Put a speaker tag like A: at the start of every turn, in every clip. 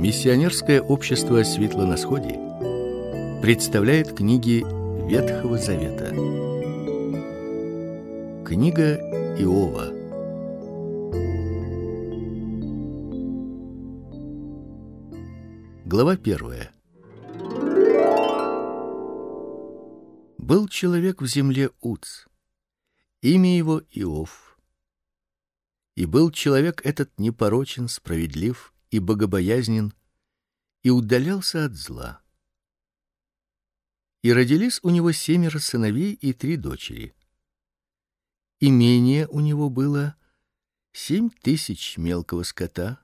A: Миссионерское общество Светло на сходе представляет книги Ветхого Завета. Книга Иова. Глава первая. Был человек в земле Уц. Имя его Иов. И был человек этот непорочен, справедлив и богобоязнен, и удалялся от зла. И родились у него семеро сыновей и три дочери. Имение у него было семь тысяч мелкого скота,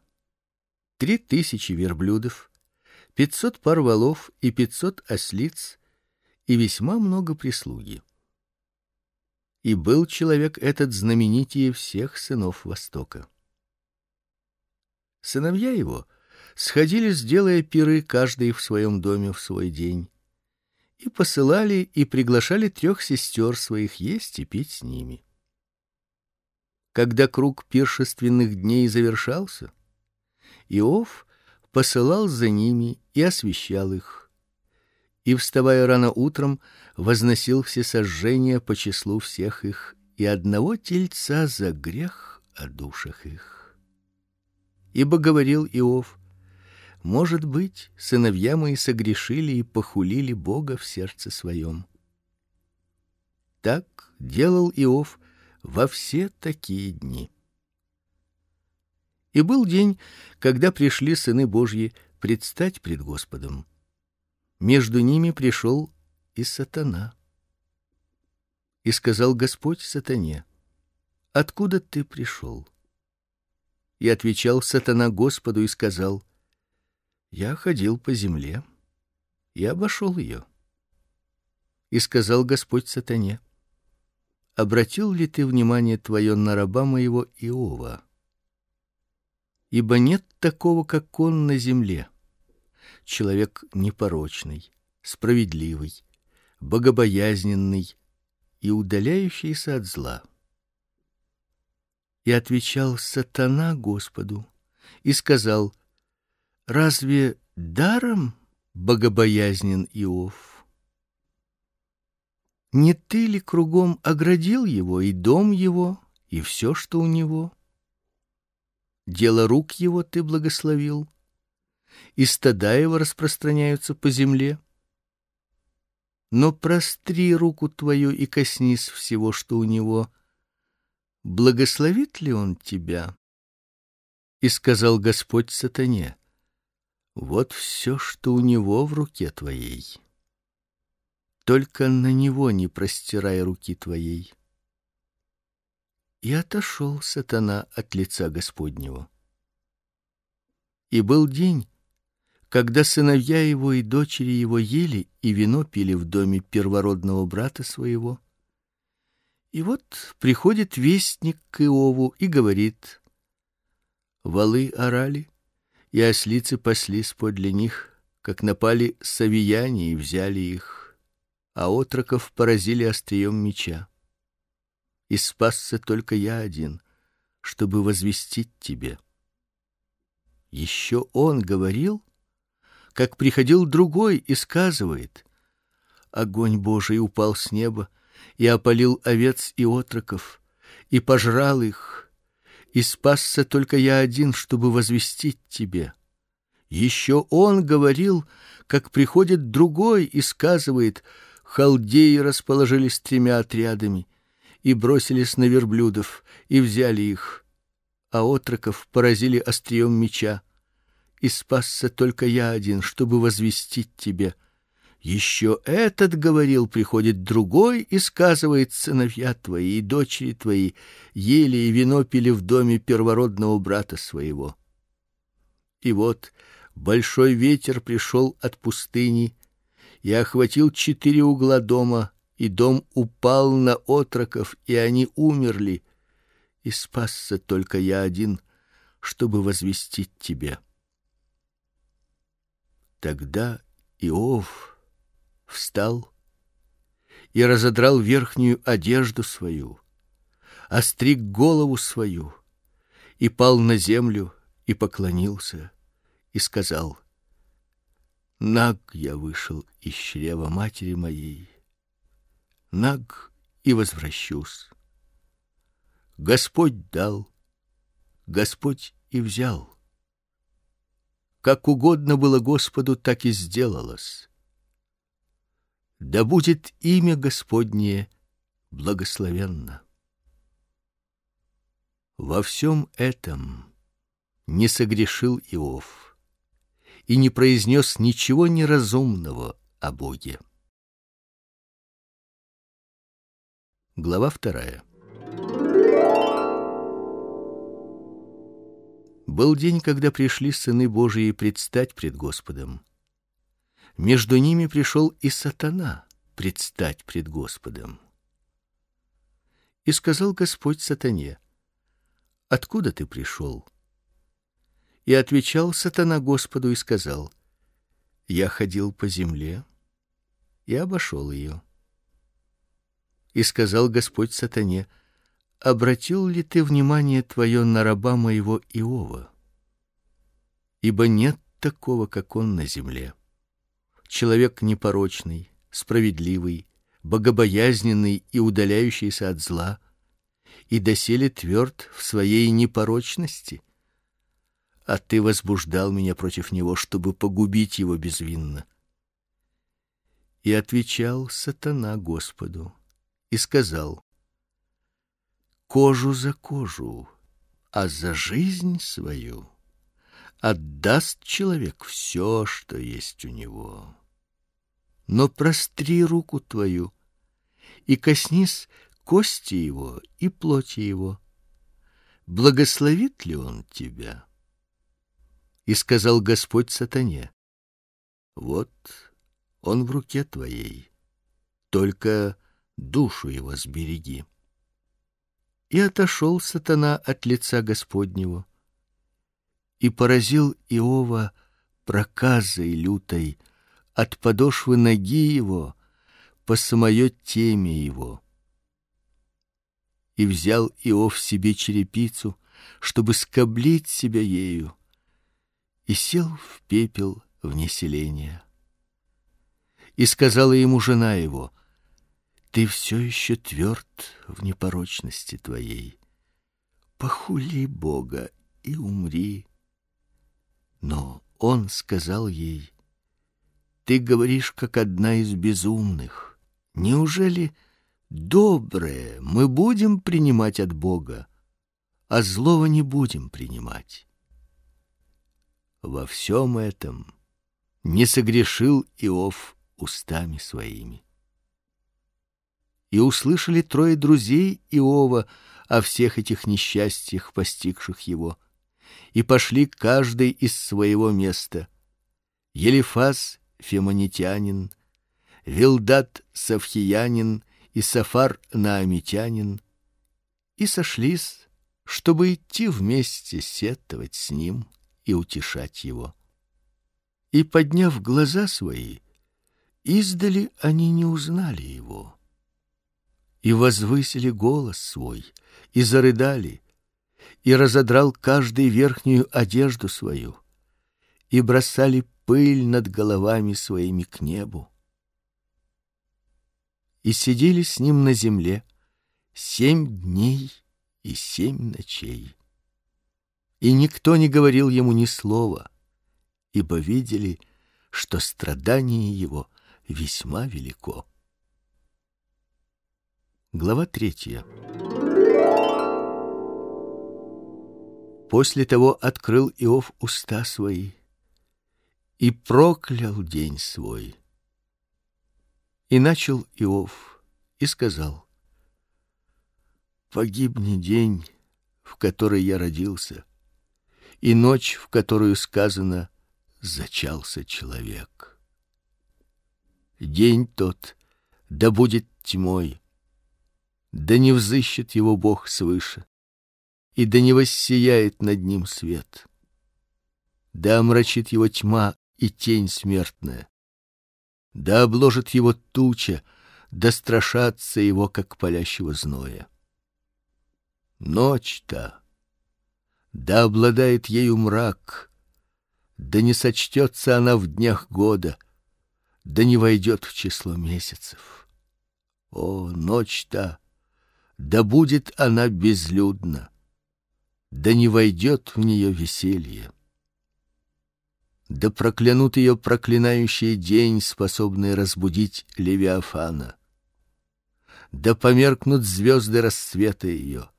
A: три тысячи верблюдов, пятьсот пар волов и пятьсот ослиц и весьма много прислуги. И был человек этот знаменитее всех сынов Востока. Сыновья его сходились, делая пиры каждый в своем доме в свой день, и посылали и приглашали трех сестер своих есть и пить с ними. Когда круг пиршественных дней завершался, Иов посылал за ними и освещал их. И вставая рано утром, возносил все сожжения по числу всех их и одного тельца за грех о душах их. Ибо говорил Иов: может быть, сыновья мои согрешили и похулили Бога в сердце своем. Так делал Иов во все такие дни. И был день, когда пришли сыны Божьи предстать пред Господом. Между ними пришел и сатана. И сказал Господь сатане: Откуда ты пришел? И отвечал сатана Господу и сказал: Я ходил по земле и обошел ее. И сказал Господь сатане: Обратил ли ты внимание твое на раба моего Иова? Ибо нет такого, как он на земле. Человек непорочный, справедливый, богобоязненный и удаляющийся от зла. И отвечал сатана Господу и сказал: Разве даром богобоязнен Иов? Не ты ли кругом оградил его и дом его, и все, что у него? Дело рук его ты благословил, и стада его распространяются по земле. Но простри руку твою и коснись всего, что у него, благословит ли он тебя? И сказал Господь сатане: Вот все, что у него в руке твоей. Только на него не простирай руки твоей. И отошел сатана от лица Господнего. И был день, когда сыновья его и дочери его ели и вино пили в доме первородного брата своего, и вот приходит вестник к Иову и говорит: Валы орали, и ослицы паслись подле них, как напали савияне и взяли их, а отроков поразили острием меча. И спасся только я один, чтобы возвестить тебе. Еще он говорил, как приходил другой и сказывает: огонь Божий упал с неба и опалил овец и отроков, и пожрал их, и спасся только я один, чтобы возвестить тебе. Еще он говорил, как приходит другой и сказывает: халдеи расположились тремя отрядами и бросились на верблюдов и взяли их, а отроков поразили острием меча. И спасся только я один, чтобы возвестить тебе: еще этот говорил, приходит другой и сказывает: сыновья твои и дочери твои ели и вино пили в доме первородного брата своего. И вот большой ветер пришел от пустыни и охватил четыре угла дома, и дом упал на отроков, и они умерли. И спасся только я один, чтобы возвестить тебе. Тогда Иов встал и разодрал верхнюю одежду свою, остриг голову свою и пал на землю и поклонился и сказал: Наг я вышел из чрева матери моей. Наг и возвращусь. Господь дал, Господь и взял. Как угодно было Господу, так и сделалось. Да будет имя Господнее благословенно. Во всем этом не согрешил Иов и не произнес ничего неразумного о Боге. Глава вторая. Был день, когда пришли сыны Божии предстать пред Господом. Между ними пришел и сатана предстать пред Господом. И сказал Господь сатане: Откуда ты пришел? И отвечал сатана Господу и сказал: Я ходил по земле и обошел ее. И сказал Господь сатане: Обратил ли ты внимание твое на раба моего Иова? Ибо нет такого, как он на земле. Человек непорочный, справедливый, богобоязненный и удаляющийся от зла, и доселе тверд в своей непорочности а ты возбуждал меня против него, чтобы погубить его безвинно. И отвечал сатана Господу и сказал: Кожу за кожу, а за жизнь свою отдаст человек все, что есть у него. Но простри руку твою и коснись кости его и плоти его. Благословит ли он тебя? И сказал Господь сатане: Вот он в руке твоей, только душу его сбереги. И отошел сатана от лица Господнего и поразил Иова проказой лютой от подошвы ноги его по самое теме его. И взял Иов себе черепицу, чтобы скоблить себя ею, и сел в пепел вне селения. И сказала ему жена его: Ты все еще тверд в непорочности твоей. Похули Бога и умри. Но он сказал ей: Ты говоришь как одна из безумных. Неужели доброе мы будем принимать от Бога, а злого не будем принимать? Во всем этом не согрешил Иов устами своими. И услышали трое друзей Иова о всех этих несчастьях, постигших его, и пошли каждый из своего места. Елифаз фемонитянин, Вилдат савхиянин и Сафар наамитянин, и сошлись, чтобы идти вместе сетовать с ним и утешать его. И подняв глаза свои, издали они не узнали его. И возвысили голос свой, и зарыдали, и разодрал каждый верхнюю одежду свою, и бросали пыль над головами своими к небу. И сидели с ним на земле семь дней и семь ночей и никто не говорил ему ни слова, ибо видели, что страдание его весьма велико. Глава третья. После того открыл Иов уста свои и проклял день свой. И начал Иов и сказал: Погибни день, в который я родился и ночь, в которую сказано зачался человек. День тот да будет тьмой, да не взыщет его Бог свыше, и да не воссияет над ним свет. Да омрачит его тьма и тень смертная. Да обложит его туча, да страшатся его, как палящего зноя. Ночь-то да обладает ею мрак, да не сочтется она в днях года, да не войдет в число месяцев. О, ночь-то, да будет она безлюдна, да не войдет в нее веселье. Да проклянут ее проклинающий день, способный разбудить Левиафана. Да померкнут звезды рассвета ее.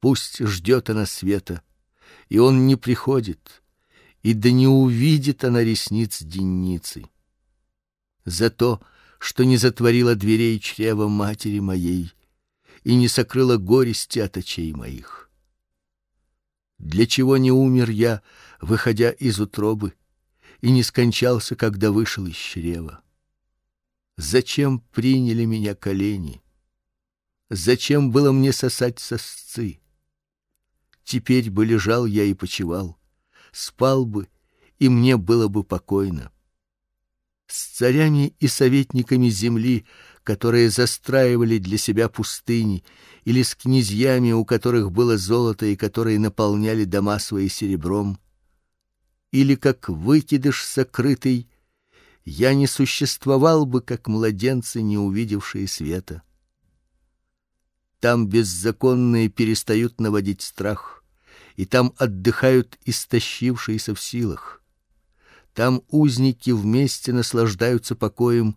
A: Пусть ждет она света, и он не приходит, и да не увидит она ресниц денницы. За то, что не затворила дверей чрева матери моей и не сокрыла горести от очей моих. Для чего не умер я, выходя из утробы, и не скончался, когда вышел из чрева? Зачем приняли меня колени? Зачем было мне сосать сосцы? Теперь бы лежал я и почивал, спал бы, и мне было бы покойно. С царями и советниками земли, которые застраивали для себя пустыни, или с князьями, у которых было золото и которые наполняли дома свои серебром, или как выкидыш сокрытый, я не существовал бы, как младенцы, не увидевшие света. Там беззаконные перестают наводить страх, и там отдыхают истощившиеся в силах. Там узники вместе наслаждаются покоем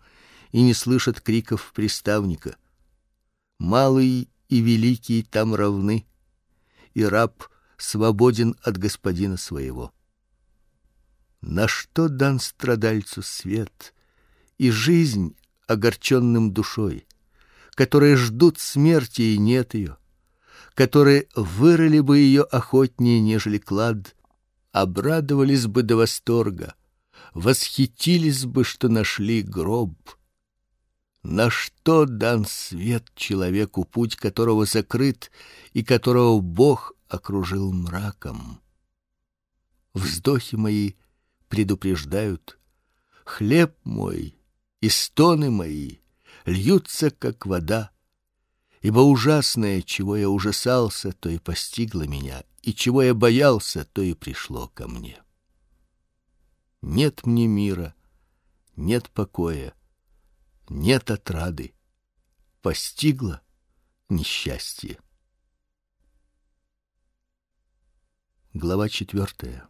A: и не слышат криков приставника. Малый и великий там равны, и раб свободен от господина своего. На что дан страдальцу свет и жизнь огорченным душой? которые ждут смерти и нет ее, которые вырыли бы ее охотнее, нежели клад, обрадовались бы до восторга, восхитились бы, что нашли гроб. На что дан свет человеку, путь которого закрыт и которого Бог окружил мраком? Вздохи мои предупреждают, хлеб мой и стоны мои льются, как вода. Ибо ужасное, чего я ужасался, то и постигло меня, и чего я боялся, то и пришло ко мне. Нет мне мира, нет покоя, нет отрады. Постигло несчастье. Глава четвертая.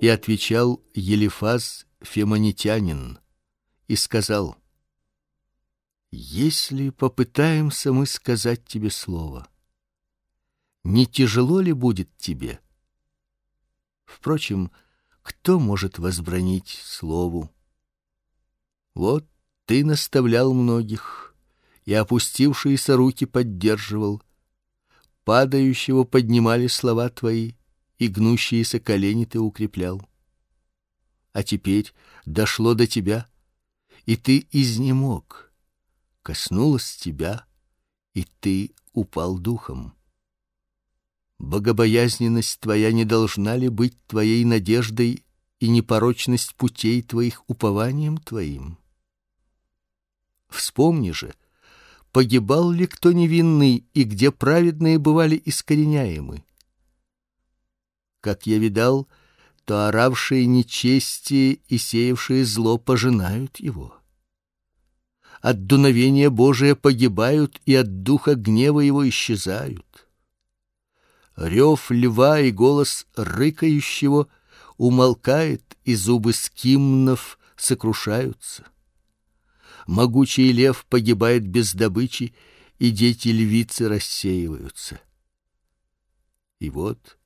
A: И отвечал Елифаз фемонитянин и сказал: Если попытаемся мы сказать тебе слово, не тяжело ли будет тебе? Впрочем, кто может возбранить слову? Вот ты наставлял многих, и опустившиеся руки поддерживал, падающего поднимали слова твои, и гнущиеся колени ты укреплял а теперь дошло до тебя, и ты изнемог. Коснулось тебя, и ты упал духом. Богобоязненность твоя не должна ли быть твоей надеждой и непорочность путей твоих упованием твоим? Вспомни же, погибал ли кто невинный и где праведные бывали искореняемы? Как я видал, то оравшие нечестие и сеявшие зло пожинают его. От дуновения Божия погибают и от духа гнева его исчезают. Рев льва и голос рыкающего умолкает, и зубы скимнов сокрушаются. Могучий лев погибает без добычи, и дети львицы рассеиваются. И вот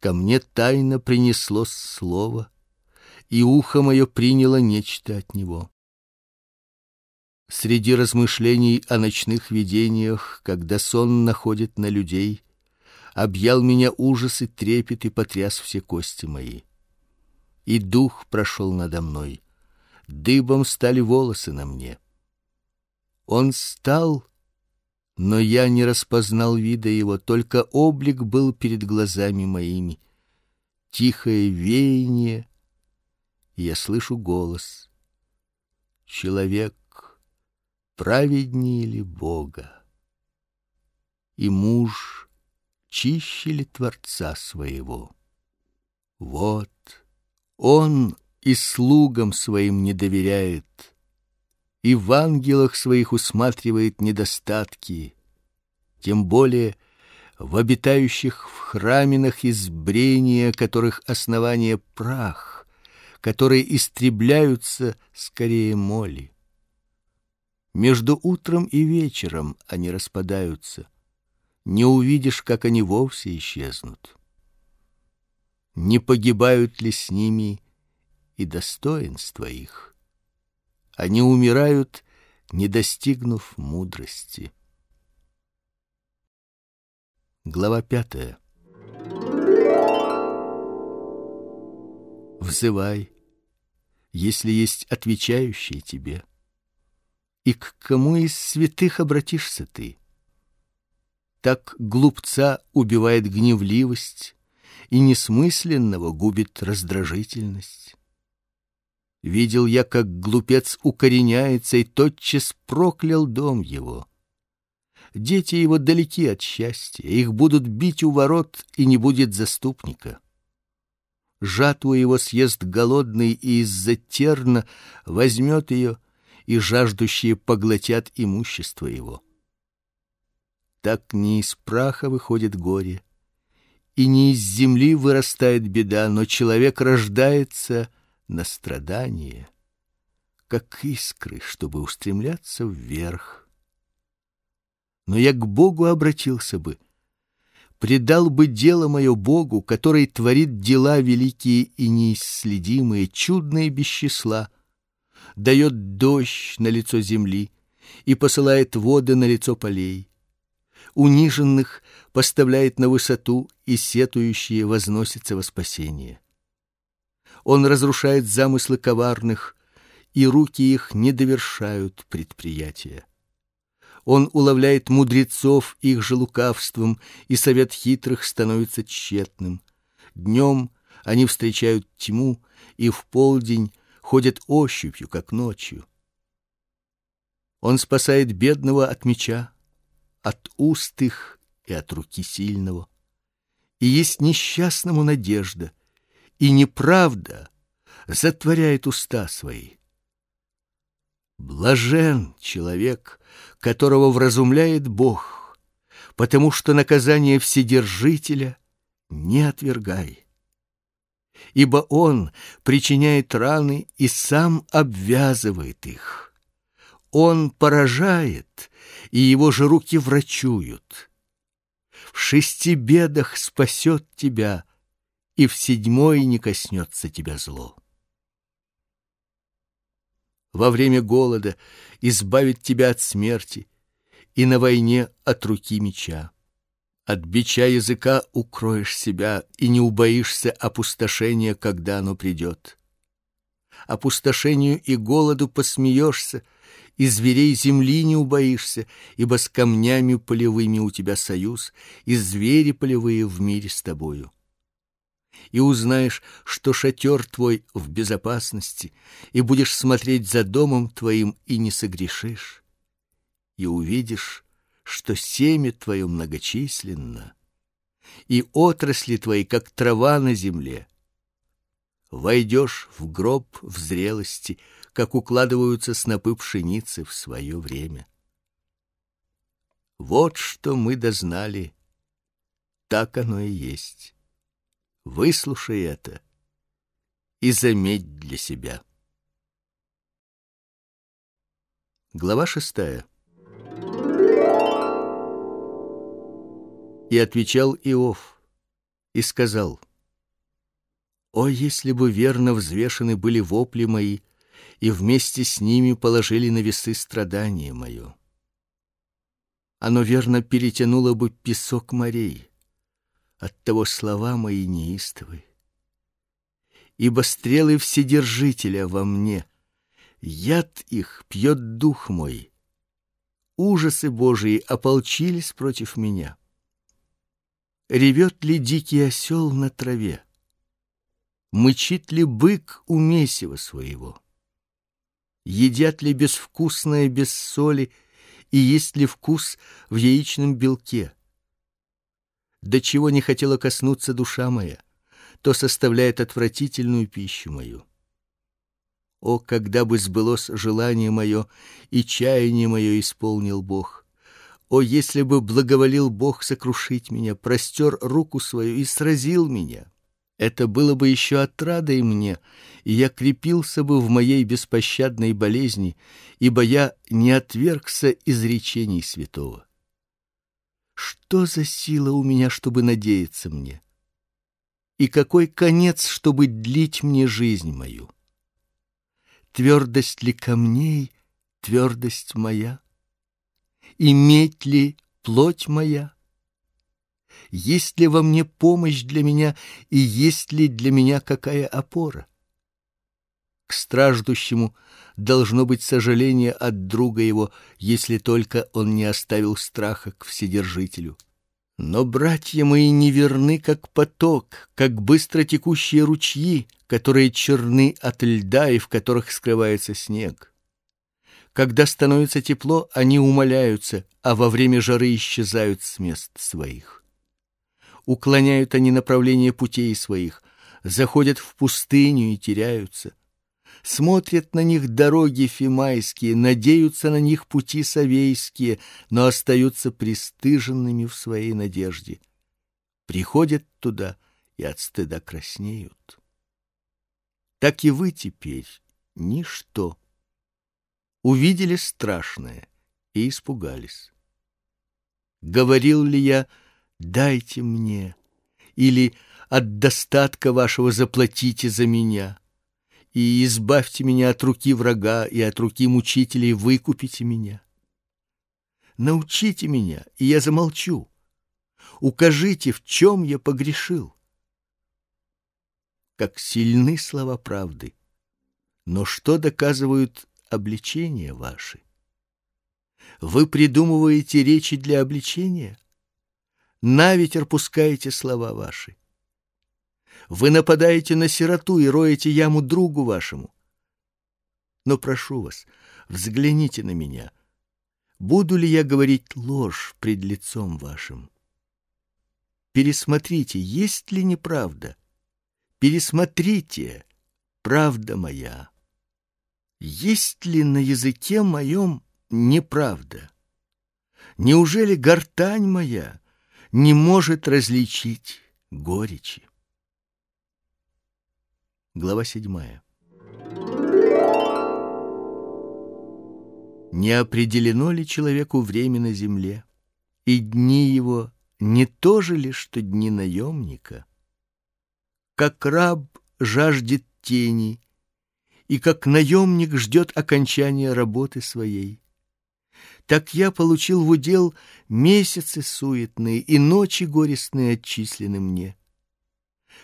A: ко мне тайно принесло слово, и ухо мое приняло нечто от него. Среди размышлений о ночных видениях, когда сон находит на людей, объял меня ужас и трепет и потряс все кости мои. И дух прошел надо мной, дыбом стали волосы на мне. Он стал но я не распознал вида его, только облик был перед глазами моими. Тихое веяние, и я слышу голос. Человек праведнее ли Бога? И муж чище Творца своего? Вот, он и слугам своим не доверяет, и в ангелах своих усматривает недостатки, тем более в обитающих в храминах избрения, которых основание прах, которые истребляются скорее моли. Между утром и вечером они распадаются. Не увидишь, как они вовсе исчезнут. Не погибают ли с ними и достоинства их? Они умирают, не достигнув мудрости. Глава пятая. Взывай, если есть отвечающие тебе. И к кому из святых обратишься ты? Так глупца убивает гневливость, и несмысленного губит раздражительность. Видел я, как глупец укореняется и тотчас проклял дом его. Дети его далеки от счастья, их будут бить у ворот, и не будет заступника. Жатву его съест голодный, и из-за терна возьмет ее, и жаждущие поглотят имущество его. Так не из праха выходит горе, и не из земли вырастает беда, но человек рождается на страдание, как искры, чтобы устремляться вверх. Но я к Богу обратился бы, предал бы дело мое Богу, который творит дела великие и неисследимые, чудные без числа, дает дождь на лицо земли и посылает воды на лицо полей униженных поставляет на высоту, и сетующие возносятся во спасение. Он разрушает замыслы коварных, и руки их не довершают предприятия. Он уловляет мудрецов их же лукавством, и совет хитрых становится тщетным. Днем они встречают тьму, и в полдень ходят ощупью, как ночью. Он спасает бедного от меча, от уст их и от руки сильного. И есть несчастному надежда, и неправда затворяет уста свои. Блажен человек, которого вразумляет Бог, потому что наказание Вседержителя не отвергай. Ибо Он причиняет раны и сам обвязывает их. Он поражает, и его же руки врачуют. В шести бедах спасет тебя, и в седьмой не коснется тебя зло. Во время голода избавит тебя от смерти, и на войне от руки меча. От бича языка укроешь себя и не убоишься опустошения, когда оно придет. Опустошению и голоду посмеешься, и зверей земли не убоишься, ибо с камнями полевыми у тебя союз, и звери полевые в мире с тобою. И узнаешь, что шатер твой в безопасности, и будешь смотреть за домом твоим и не согрешишь. И увидишь, что семя твое многочисленно, и отрасли твои, как трава на земле. Войдешь в гроб в зрелости, как укладываются снопы пшеницы в свое время. Вот что мы дознали. Так оно и есть. Выслушай это и заметь для себя. Глава шестая. И отвечал Иов и сказал: О, если бы верно взвешены были вопли мои, и вместе с ними положили на весы страдания мое. Оно верно перетянуло бы песок морей, от того слова мои неистовы. Ибо стрелы вседержителя во мне, яд их пьет дух мой. Ужасы Божии ополчились против меня. Ревет ли дикий осел на траве? Мычит ли бык у месива своего? Едят ли безвкусное без соли и есть ли вкус в яичном белке. до чего не хотела коснуться душа моя, то составляет отвратительную пищу мою. О, когда бы сбылось желание мое и чаяние мое исполнил Бог! О, если бы благоволил Бог сокрушить меня, простер руку свою и сразил меня! Это было бы еще отрадой мне, и я крепился бы в моей беспощадной болезни, ибо я не отвергся изречений святого. Что за сила у меня, чтобы надеяться мне? И какой конец, чтобы длить мне жизнь мою? Твердость ли камней, твердость моя? Иметь ли плоть моя? Есть ли во мне помощь для меня и есть ли для меня какая опора? К страждущему должно быть сожаление от друга его, если только он не оставил страха к вседержителю. Но братья мои не верны, как поток, как быстро текущие ручьи, которые черны от льда и в которых скрывается снег. Когда становится тепло, они умоляются, а во время жары исчезают с мест своих уклоняют они направление путей своих, заходят в пустыню и теряются. Смотрят на них дороги фимайские, надеются на них пути савейские, но остаются пристыженными в своей надежде. Приходят туда и от стыда краснеют. Так и вы теперь ничто. Увидели страшное и испугались. Говорил ли я, дайте мне, или от достатка вашего заплатите за меня, и избавьте меня от руки врага и от руки мучителей, выкупите меня. Научите меня, и я замолчу. Укажите, в чем я погрешил. Как сильны слова правды, но что доказывают обличения ваши? Вы придумываете речи для обличения? На ветер пускаете слова ваши. Вы нападаете на сироту и роете яму другу вашему. Но прошу вас, взгляните на меня. Буду ли я говорить ложь пред лицом вашим? Пересмотрите, есть ли неправда. Пересмотрите, правда моя. Есть ли на языке моем неправда? Неужели гортань моя не может различить горечи. Глава седьмая. Не определено ли человеку время на земле, и дни его не то же ли, что дни наемника? Как раб жаждет тени, и как наемник ждет окончания работы своей, так я получил в удел месяцы суетные и ночи горестные отчислены мне.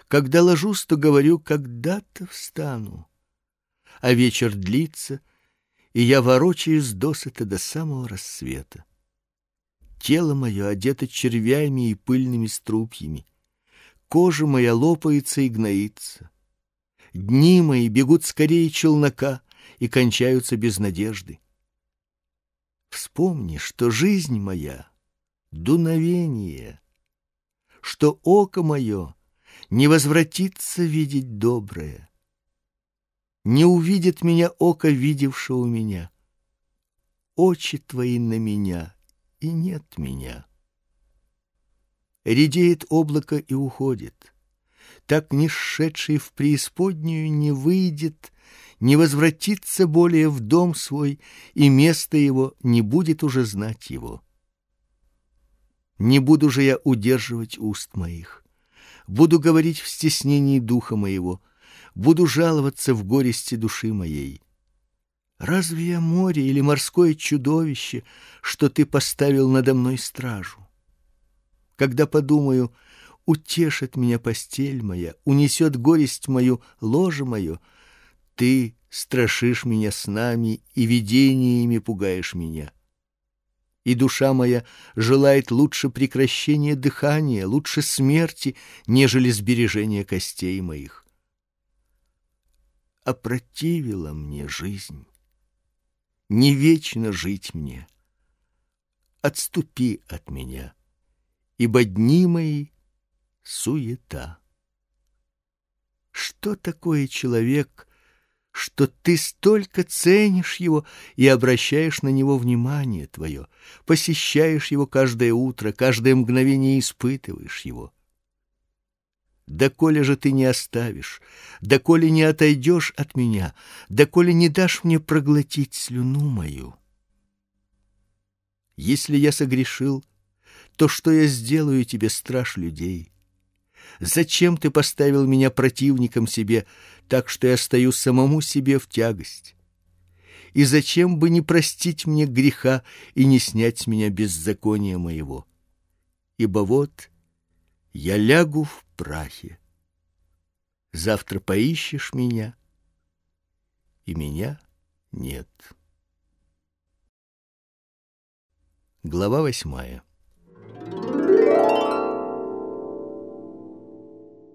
A: Когда ложусь, то говорю, когда-то встану. А вечер длится, и я ворочаюсь досыта до самого рассвета. Тело мое одето червями и пыльными струпьями. Кожа моя лопается и гноится. Дни мои бегут скорее челнока и кончаются без надежды. Вспомни, что жизнь моя — дуновение, что око мое не возвратится видеть доброе. Не увидит меня око, видевшего меня. Очи твои на меня, и нет меня. Редеет облако и уходит. Так не в преисподнюю не выйдет не возвратится более в дом свой, и место его не будет уже знать его. Не буду же я удерживать уст моих, буду говорить в стеснении духа моего, буду жаловаться в горести души моей. Разве я море или морское чудовище, что ты поставил надо мной стражу? Когда подумаю, утешит меня постель моя, унесет горесть мою ложе мое, ты страшишь меня снами и видениями пугаешь меня. И душа моя желает лучше прекращения дыхания, лучше смерти, нежели сбережения костей моих. Опротивила мне жизнь. Не вечно жить мне. Отступи от меня ибо дни мои суета. Что такое человек, что ты столько ценишь его и обращаешь на него внимание твое, посещаешь его каждое утро, каждое мгновение испытываешь его? Доколе же ты не оставишь, доколе не отойдешь от меня, доколе не дашь мне проглотить слюну мою? Если я согрешил, то что я сделаю тебе, страж людей? Зачем ты поставил меня противником себе, так что я стою самому себе в тягость? И зачем бы не простить мне греха и не снять с меня беззакония моего? Ибо вот я лягу в прахе. Завтра поищешь меня, и меня нет. Глава восьмая.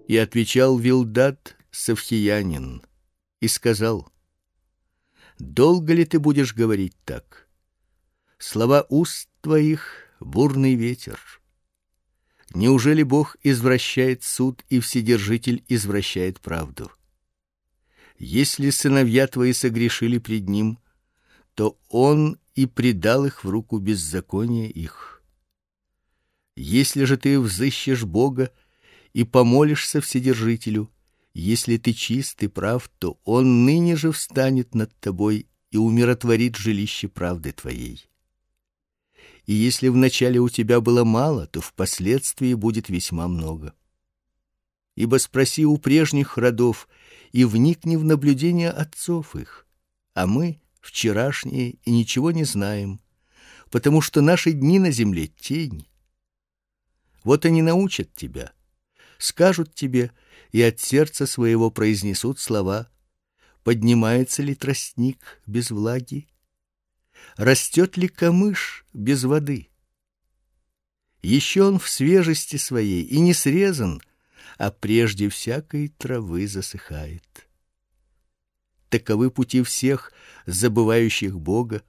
A: И отвечал Вилдат Савхиянин и сказал, «Долго ли ты будешь говорить так? Слова уст твоих — бурный ветер. Неужели Бог извращает суд и Вседержитель извращает правду? Если сыновья твои согрешили пред Ним, то Он и предал их в руку беззакония их. Если же ты взыщешь Бога, и помолишься Вседержителю, если ты чист и прав, то он ныне же встанет над тобой и умиротворит жилище правды твоей. И если вначале у тебя было мало, то впоследствии будет весьма много. Ибо спроси у прежних родов и вникни в наблюдения отцов их, а мы вчерашние и ничего не знаем, потому что наши дни на земле тень. Вот они научат тебя — скажут тебе и от сердца своего произнесут слова: поднимается ли тростник без влаги, растет ли камыш без воды. Еще он в свежести своей и не срезан, а прежде всякой травы засыхает. Таковы пути всех, забывающих Бога,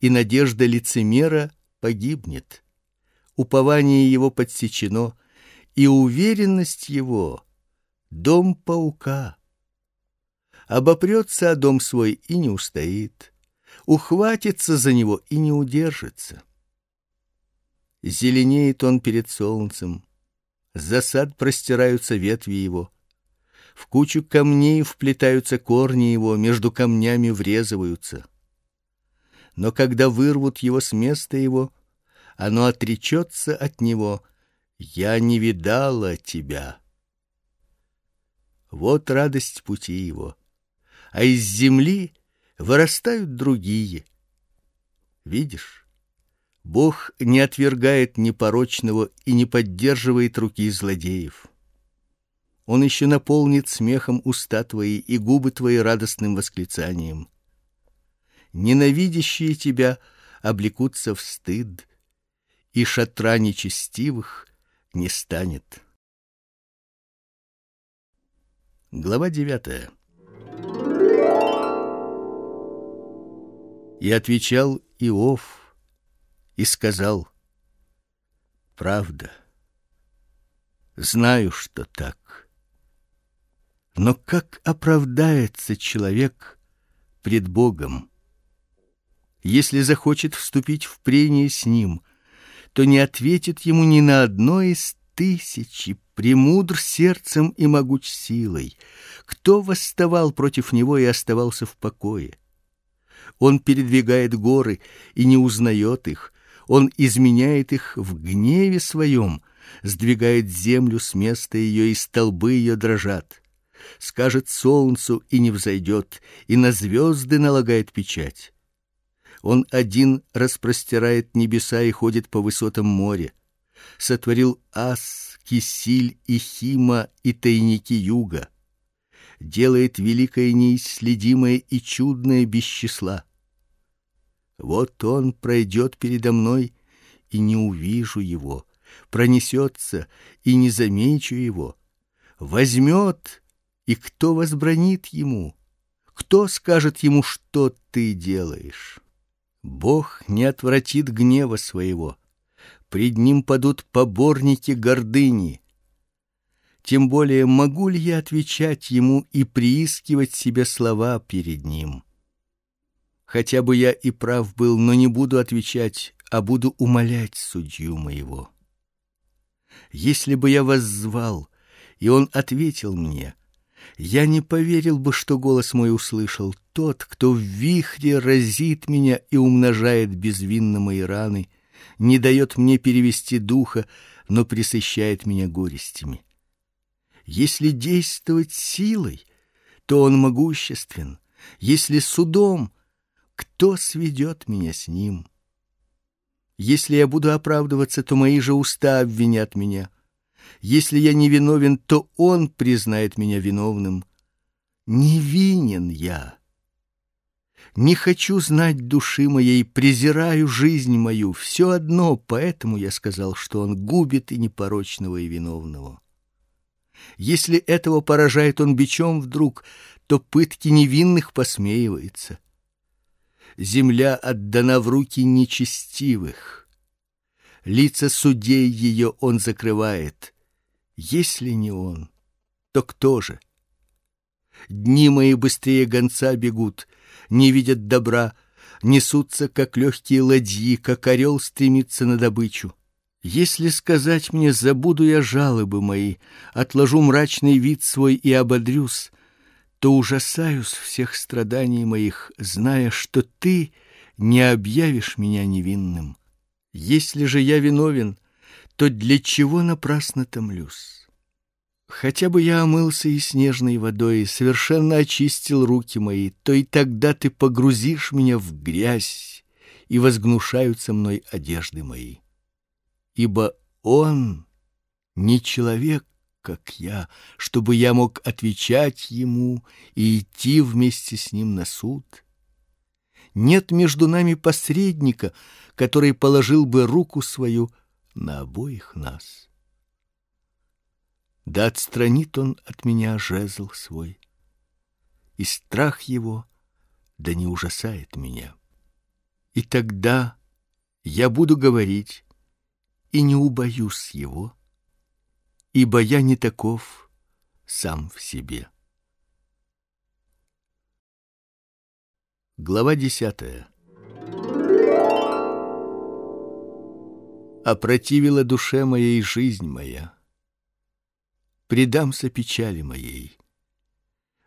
A: и надежда лицемера погибнет. Упование его подсечено, и уверенность его — дом паука. Обопрется о дом свой и не устоит, ухватится за него и не удержится. Зеленеет он перед солнцем, за сад простираются ветви его, в кучу камней вплетаются корни его, между камнями врезываются. Но когда вырвут его с места его, оно отречется от него я не видала тебя. Вот радость пути его, а из земли вырастают другие. Видишь, Бог не отвергает непорочного и не поддерживает руки злодеев. Он еще наполнит смехом уста твои и губы твои радостным восклицанием. Ненавидящие тебя облекутся в стыд, и шатра нечестивых не станет. Глава девятая. И отвечал Иов и сказал: Правда. Знаю, что так. Но как оправдается человек пред Богом, если захочет вступить в прение с ним? то не ответит ему ни на одно из тысячи, премудр сердцем и могуч силой. Кто восставал против него и оставался в покое? Он передвигает горы и не узнает их, он изменяет их в гневе своем, сдвигает землю с места ее, и столбы ее дрожат. Скажет солнцу и не взойдет, и на звезды налагает печать. Он один распростирает небеса и ходит по высотам моря. Сотворил Ас, Кисиль и Хима и тайники юга. Делает великое неисследимое и чудное без числа. Вот он пройдет передо мной, и не увижу его, пронесется, и не замечу его. Возьмет, и кто возбранит ему? Кто скажет ему, что ты делаешь? Бог не отвратит гнева своего, Пред ним падут поборники гордыни. Тем более могу ли я отвечать ему и приискивать себе слова перед ним? Хотя бы я и прав был, но не буду отвечать, а буду умолять судью моего. Если бы я воззвал, и он ответил мне, я не поверил бы, что голос мой услышал тот, кто в вихре разит меня и умножает безвинно мои раны, не дает мне перевести духа, но пресыщает меня горестями. Если действовать силой, то он могуществен, если судом, кто сведет меня с ним? Если я буду оправдываться, то мои же уста обвинят меня. Если я не виновен, то он признает меня виновным. Невинен я. Не хочу знать души моей, презираю жизнь мою, все одно, поэтому я сказал, что он губит и непорочного и виновного. Если этого поражает он бичом вдруг, то пытки невинных посмеивается. Земля отдана в руки нечестивых. Лица судей ее он закрывает. Если не он, то кто же? Дни мои быстрее гонца бегут, не видят добра, несутся, как легкие ладьи, как орел стремится на добычу. Если сказать мне, забуду я жалобы мои, отложу мрачный вид свой и ободрюсь, то ужасаюсь всех страданий моих, зная, что ты не объявишь меня невинным. Если же я виновен, то для чего напрасно томлюсь? Хотя бы я омылся и снежной водой, и совершенно очистил руки мои, то и тогда ты погрузишь меня в грязь, и возгнушаются мной одежды мои ибо он не человек, как я, чтобы я мог отвечать ему и идти вместе с ним на суд. Нет между нами посредника, который положил бы руку свою на обоих нас. Да отстранит он от меня жезл свой, и страх его да не ужасает меня. И тогда я буду говорить и не убоюсь его, ибо я не таков сам в себе. Глава десятая. Опротивила душе моей жизнь моя. Предамся печали моей.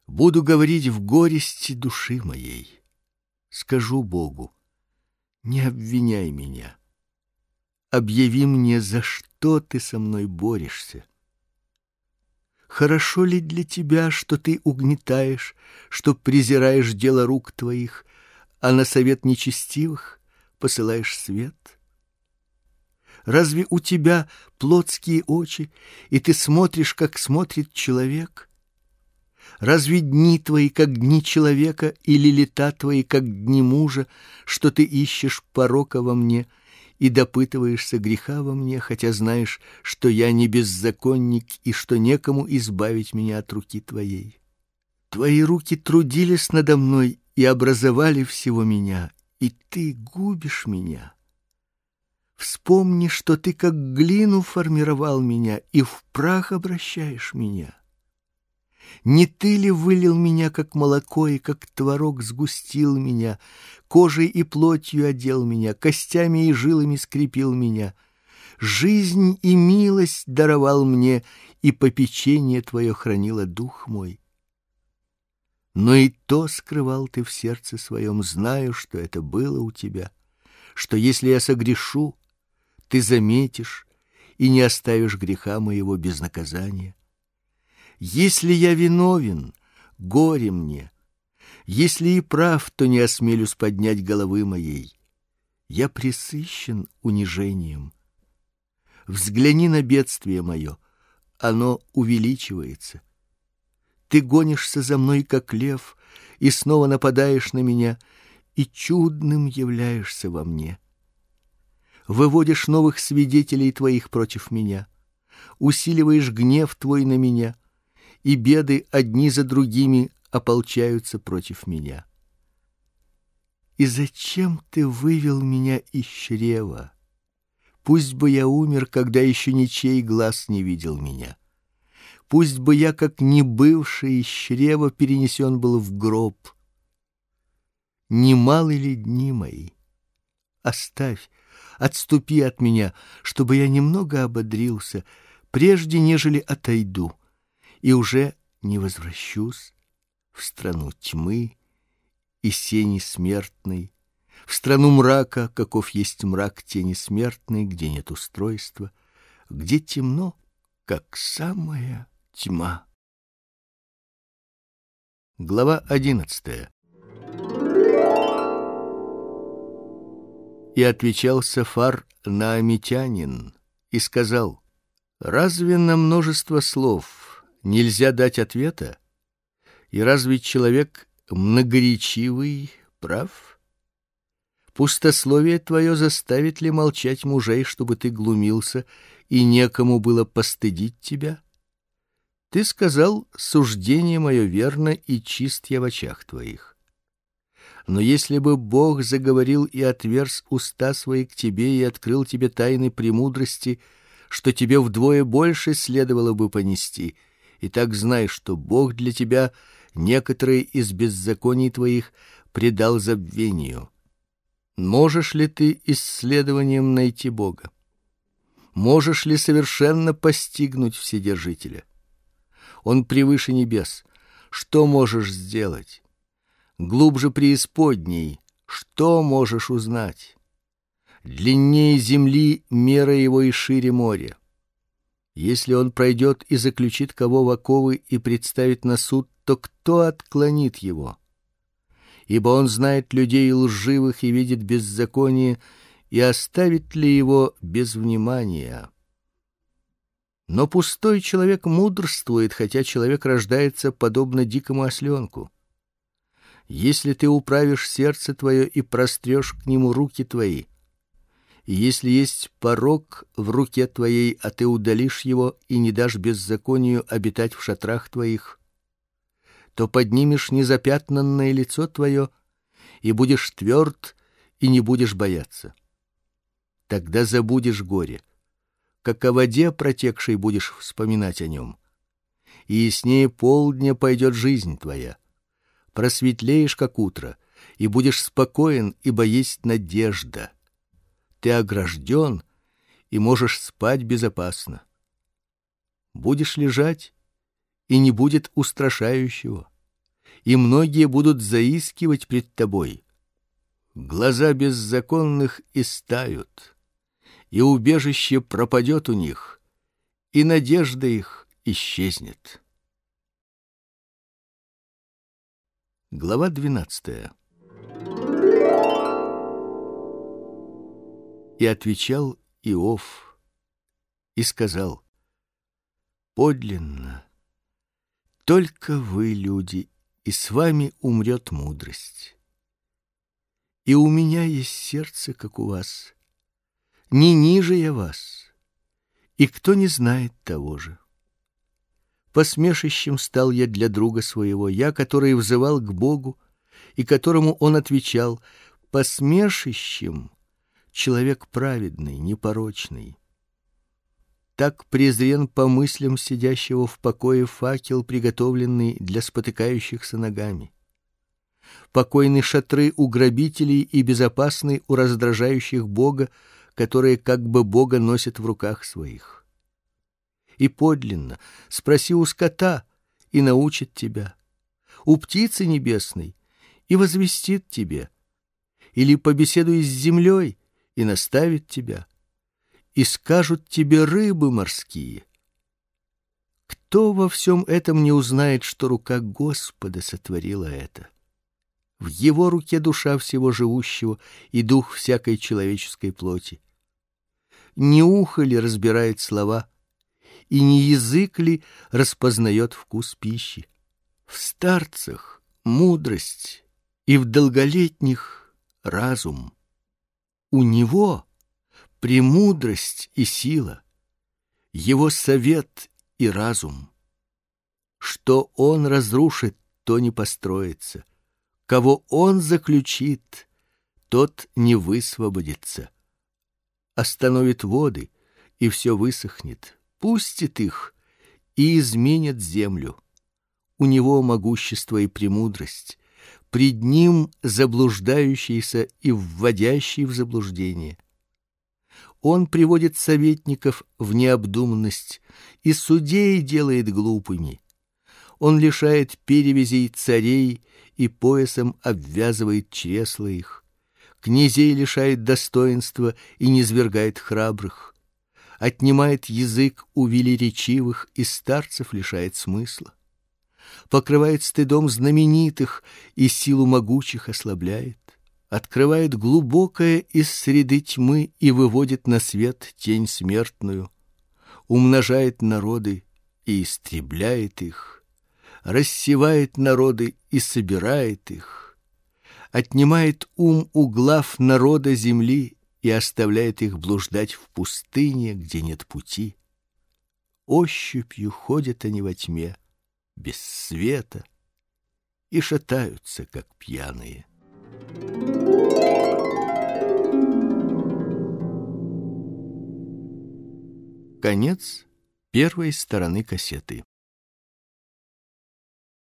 A: Буду говорить в горести души моей. Скажу Богу: не обвиняй меня объяви мне, за что ты со мной борешься. Хорошо ли для тебя, что ты угнетаешь, что презираешь дело рук твоих, а на совет нечестивых посылаешь свет? Разве у тебя плотские очи, и ты смотришь, как смотрит человек? Разве дни твои, как дни человека, или лета твои, как дни мужа, что ты ищешь порока во мне — и допытываешься греха во мне, хотя знаешь, что я не беззаконник и что некому избавить меня от руки твоей. Твои руки трудились надо мной и образовали всего меня, и ты губишь меня. Вспомни, что ты как глину формировал меня и в прах обращаешь меня. Не ты ли вылил меня, как молоко, и как творог сгустил меня, кожей и плотью одел меня, костями и жилами скрепил меня? Жизнь и милость даровал мне, и попечение твое хранило дух мой. Но и то скрывал ты в сердце своем, знаю, что это было у тебя, что если я согрешу, ты заметишь и не оставишь греха моего без наказания. Если я виновен, горе мне. Если и прав, то не осмелюсь поднять головы моей. Я пресыщен унижением. Взгляни на бедствие мое, оно увеличивается. Ты гонишься за мной, как лев, и снова нападаешь на меня, и чудным являешься во мне. Выводишь новых свидетелей твоих против меня, усиливаешь гнев твой на меня — и беды одни за другими ополчаются против меня. И зачем ты вывел меня из чрева? Пусть бы я умер, когда еще ничей глаз не видел меня. Пусть бы я, как не бывший из чрева, перенесен был в гроб. Немалы ли дни мои? Оставь, отступи от меня, чтобы я немного ободрился, прежде нежели отойду, и уже не возвращусь в страну тьмы и сени смертной, в страну мрака, каков есть мрак тени смертной, где нет устройства, где темно, как самая тьма. Глава одиннадцатая. И отвечал Сафар Наамитянин и сказал: Разве на множество слов нельзя дать ответа? И разве человек многоречивый прав? Пустословие твое заставит ли молчать мужей, чтобы ты глумился и некому было постыдить тебя? Ты сказал: суждение мое верно и чист я в очах твоих. Но если бы Бог заговорил и отверз уста свои к тебе и открыл тебе тайны премудрости, что тебе вдвое больше следовало бы понести, и так знай, что Бог для тебя некоторые из беззаконий твоих предал забвению. Можешь ли ты исследованием найти Бога? Можешь ли совершенно постигнуть Вседержителя? Он превыше небес. Что можешь сделать? Глубже преисподней. Что можешь узнать? Длиннее земли мера его и шире моря. Если он пройдет и заключит кого в оковы и представит на суд, то кто отклонит его? ибо он знает людей лживых и видит беззаконие, и оставит ли его без внимания? Но пустой человек мудрствует, хотя человек рождается подобно дикому осленку. Если ты управишь сердце твое и прострешь к нему руки твои, и если есть порок в руке твоей, а ты удалишь его и не дашь беззаконию обитать в шатрах твоих, то поднимешь незапятнанное лицо твое и будешь тверд и не будешь бояться. Тогда забудешь горе, как о воде протекшей будешь вспоминать о нем. И яснее полдня пойдет жизнь твоя. Просветлеешь как утро, и будешь спокоен, ибо есть надежда. Ты огражден и можешь спать безопасно. Будешь лежать, и не будет устрашающего, и многие будут заискивать пред тобой. Глаза беззаконных истают, и убежище пропадет у них, и надежда их исчезнет. Глава двенадцатая. И отвечал Иов и сказал: Подлинно только вы, люди, и с вами умрет мудрость. И у меня есть сердце, как у вас. Не ниже я вас, и кто не знает того же. Посмешищем стал я для друга своего, я, который взывал к Богу, и которому он отвечал: посмешищем человек праведный, непорочный. Так презрен по мыслям сидящего в покое факел, приготовленный для спотыкающихся ногами. Покойны шатры у грабителей и безопасны у раздражающих Бога, которые как бы Бога носят в руках своих. И подлинно спроси у скота, и научит тебя, у птицы небесной, и возвестит тебе, или побеседуй с землей, и наставит тебя и скажут тебе рыбы морские. Кто во всем этом не узнает, что рука Господа сотворила это? В его руке душа всего живущего и дух всякой человеческой плоти. Не ухо ли разбирает слова, и не язык ли распознает вкус пищи? В старцах мудрость, и в долголетних разум. У него премудрость и сила, его совет и разум. Что он разрушит, то не построится. Кого он заключит, тот не высвободится. остановит воды, и все высохнет, пустит их и изменит землю. У него могущество и премудрость, пред ним заблуждающийся и вводящий в заблуждение. Он приводит советников в необдуманность и судей делает глупыми. Он лишает перевязей царей и поясом обвязывает чресла их. Князей лишает достоинства и низвергает храбрых. Отнимает язык у велеречивых и старцев лишает смысла. Покрывает стыдом знаменитых и силу могучих ослабляет. Открывает глубокое из среды тьмы и выводит на свет тень смертную. Умножает народы и истребляет их. Рассевает народы и собирает их отнимает ум у глав народа земли и оставляет их блуждать в пустыне, где нет пути. Ощупью ходят они во тьме, без света, и шатаются, как пьяные. Конец первой стороны кассеты.